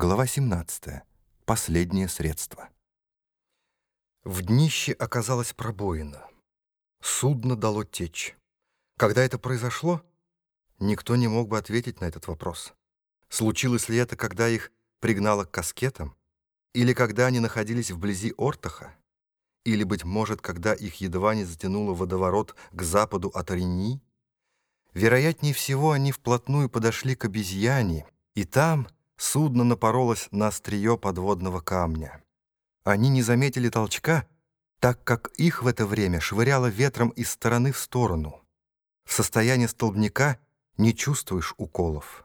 Глава 17. Последнее средство. В днище оказалась пробоина. Судно дало течь. Когда это произошло, никто не мог бы ответить на этот вопрос. Случилось ли это, когда их пригнало к каскетам? Или когда они находились вблизи Ортаха? Или, быть может, когда их едва не затянуло водоворот к западу от Рени? Вероятнее всего, они вплотную подошли к обезьяне, и там судно напоролось на острие подводного камня. Они не заметили толчка, так как их в это время швыряло ветром из стороны в сторону. В состоянии столбняка не чувствуешь уколов.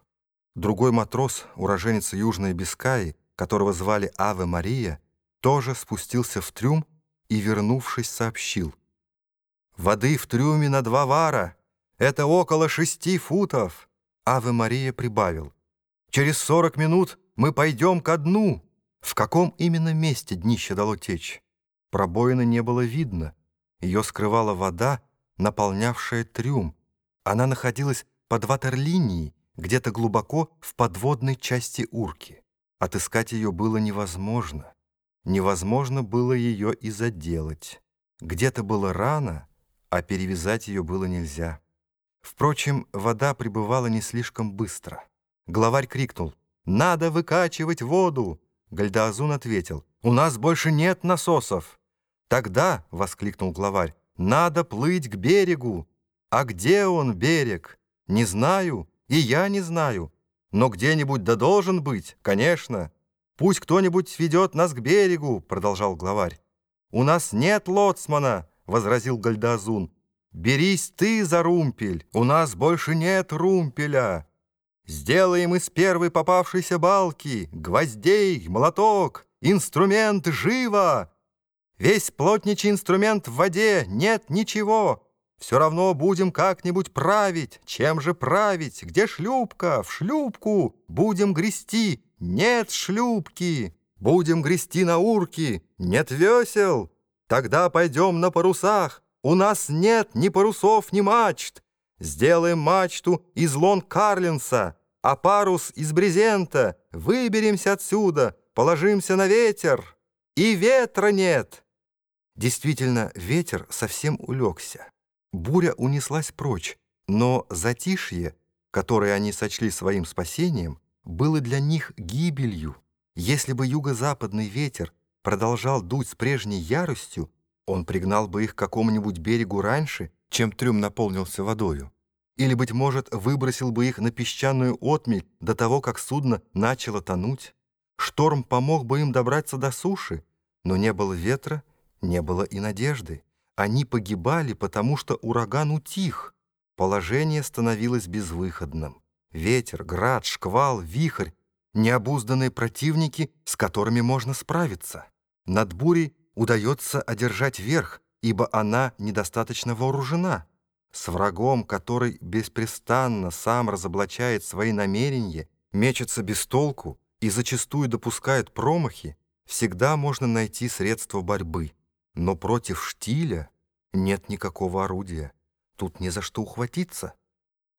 Другой матрос, уроженец Южной Бискаи, которого звали Аве Мария, тоже спустился в трюм и, вернувшись, сообщил. «Воды в трюме на два вара! Это около шести футов!» Аве Мария прибавил. «Через сорок минут мы пойдем ко дну!» В каком именно месте днище дало течь? Пробоины не было видно. Ее скрывала вода, наполнявшая трюм. Она находилась под ватерлинией, где-то глубоко в подводной части урки. Отыскать ее было невозможно. Невозможно было ее и заделать. Где-то было рано, а перевязать ее было нельзя. Впрочем, вода прибывала не слишком быстро. Главарь крикнул «Надо выкачивать воду!» Гальдаазун ответил «У нас больше нет насосов!» «Тогда», — воскликнул главарь, — «надо плыть к берегу!» «А где он, берег?» «Не знаю, и я не знаю. Но где-нибудь да должен быть, конечно!» «Пусть кто-нибудь ведет нас к берегу», — продолжал главарь. «У нас нет лоцмана», — возразил Гальдазун. «Берись ты за румпель, у нас больше нет румпеля. Сделаем из первой попавшейся балки гвоздей, молоток, инструмент живо. Весь плотничий инструмент в воде, нет ничего. Все равно будем как-нибудь править. Чем же править? Где шлюпка? В шлюпку будем грести». Нет шлюпки, будем грести на урки, нет весел. Тогда пойдем на парусах, у нас нет ни парусов, ни мачт. Сделаем мачту из лон Карлинса, а парус из брезента. Выберемся отсюда, положимся на ветер. И ветра нет. Действительно, ветер совсем улегся. Буря унеслась прочь, но затишье, которое они сочли своим спасением, было для них гибелью. Если бы юго-западный ветер продолжал дуть с прежней яростью, он пригнал бы их к какому-нибудь берегу раньше, чем трюм наполнился водою. Или, быть может, выбросил бы их на песчаную отмель до того, как судно начало тонуть. Шторм помог бы им добраться до суши, но не было ветра, не было и надежды. Они погибали, потому что ураган утих. Положение становилось безвыходным. Ветер, град, шквал, вихрь — необузданные противники, с которыми можно справиться. Над бурей удается одержать верх, ибо она недостаточно вооружена. С врагом, который беспрестанно сам разоблачает свои намерения, мечется без толку и зачастую допускает промахи, всегда можно найти средства борьбы. Но против штиля нет никакого орудия. Тут не за что ухватиться.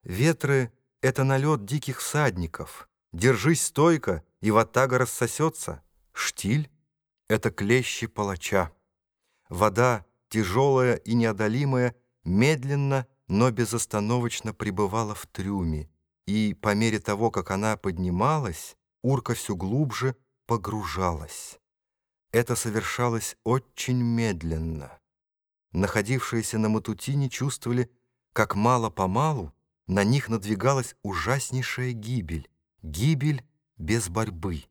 Ветры — это налет диких всадников. Держись стойко, и ватага рассосется. Штиль — это клещи палача. Вода, тяжелая и неодолимая, медленно, но безостановочно пребывала в трюме, и по мере того, как она поднималась, урка все глубже погружалась. Это совершалось очень медленно. Находившиеся на Матутине чувствовали, как мало-помалу на них надвигалась ужаснейшая гибель, гибель без борьбы.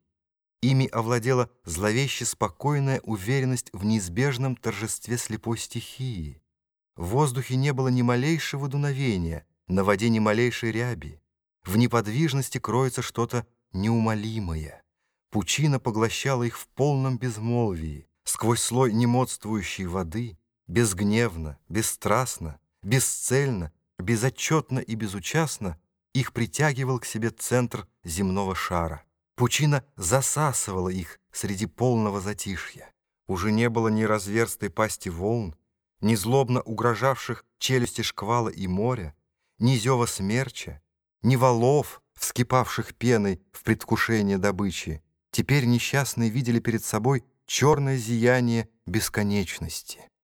Ими овладела зловеще спокойная уверенность в неизбежном торжестве слепой стихии. В воздухе не было ни малейшего дуновения, на воде ни малейшей ряби. В неподвижности кроется что-то неумолимое. Пучина поглощала их в полном безмолвии, сквозь слой немодствующей воды, безгневно, бесстрастно, бесцельно, безотчетно и безучастно их притягивал к себе центр земного шара. Пучина засасывала их среди полного затишья. Уже не было ни разверстой пасти волн, ни злобно угрожавших челюсти шквала и моря, ни зева смерча, ни валов, вскипавших пеной в предвкушение добычи. Теперь несчастные видели перед собой черное зияние бесконечности.